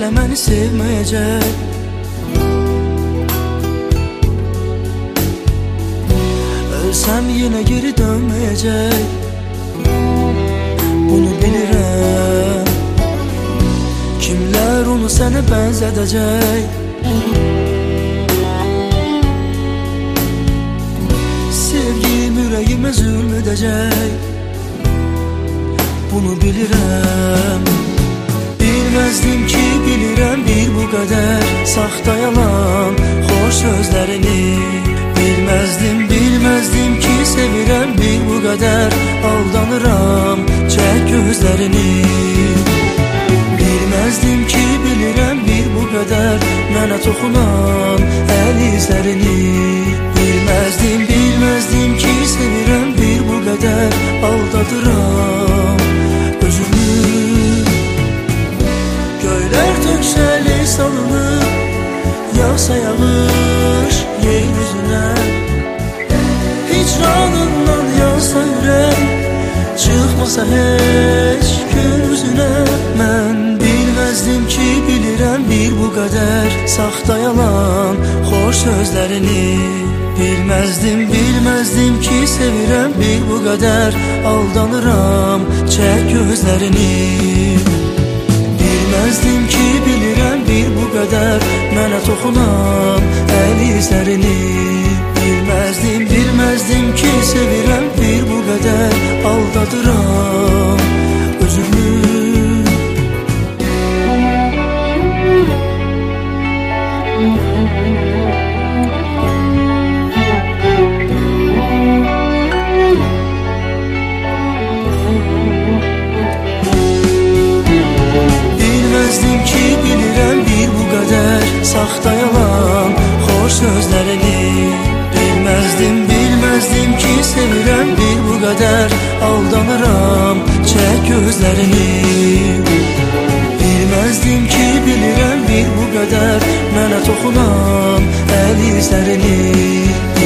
Hele beni sevmeyecek. Ölsem yine geri dönmeyecek. Bunu bilirim. Kimler onu sana benzetecek Sevgim yüreğime zulmedecek. Bunu bilirim. Qədər Saxta yalan, xoş sözlərini Bilməzdim, bilməzdim ki, sevirəm bir bu qədər Aldanıram, çək gözlərini Bilməzdim ki, bilirəm bir bu qədər Mənə toxunan əl izlərini Bilməzdim, bilməzdim ki, sevirəm bir bu qədər Aldadıram Yağsa yağış yeryüzünə Hicranından yansa ürək Çıxmasa heç gün üzünə Mən bilməzdim ki, bilirəm bir bu qədər Saxta yalan, xoş sözlərini Bilməzdim, bilməzdim ki, sevirəm bir bu qədər Aldanıram, çək gözlərini Bilməzdim ki, bilirəm bir bu qədər Mənə toxunan əl izlərini Bilməzdim, bilməzdim ki, sevirəm bir bu qədər Aldadıram Saxta yalan, xoş sözlərini Bilməzdim, bilməzdim ki, sevirəm bir bu qədər Aldanıram, çək gözlərini Bilməzdim ki, bilirəm bir bu qədər Mənə toxunan əl izlərini